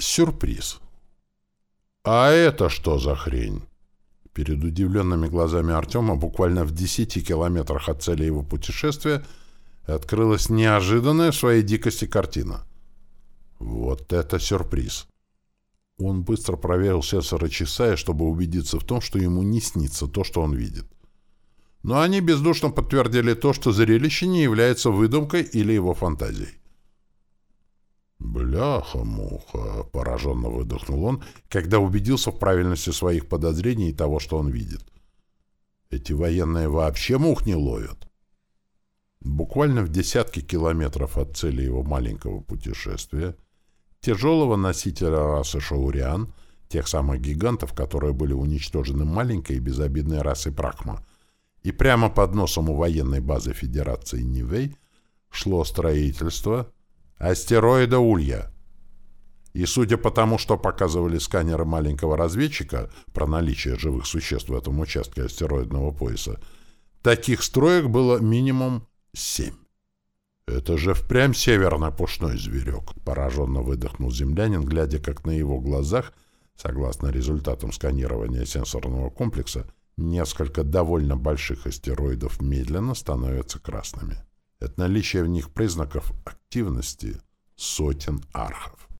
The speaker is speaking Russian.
Сюрприз. «А это что за хрень?» Перед удивленными глазами Артема буквально в десяти километрах от цели его путешествия открылась неожиданная в своей дикости картина. Вот это сюрприз! Он быстро проверил сенсоры часа, чтобы убедиться в том, что ему не снится то, что он видит. Но они бездушно подтвердили то, что зрелище не является выдумкой или его фантазией. «Бляха-муха!» — пораженно выдохнул он, когда убедился в правильности своих подозрений и того, что он видит. «Эти военные вообще мух не ловят!» Буквально в десятки километров от цели его маленького путешествия тяжелого носителя расы Шауриан, тех самых гигантов, которые были уничтожены маленькой и безобидной расой Пракма, и прямо под носом у военной базы Федерации Нивей шло строительство — Астероида Улья. И судя по тому, что показывали сканеры маленького разведчика про наличие живых существ в этом участке астероидного пояса, таких строек было минимум семь. «Это же впрямь северно-пушной зверек», — пораженно выдохнул землянин, глядя, как на его глазах, согласно результатам сканирования сенсорного комплекса, несколько довольно больших астероидов медленно становятся красными. Это наличие в них признаков активности сотен архов.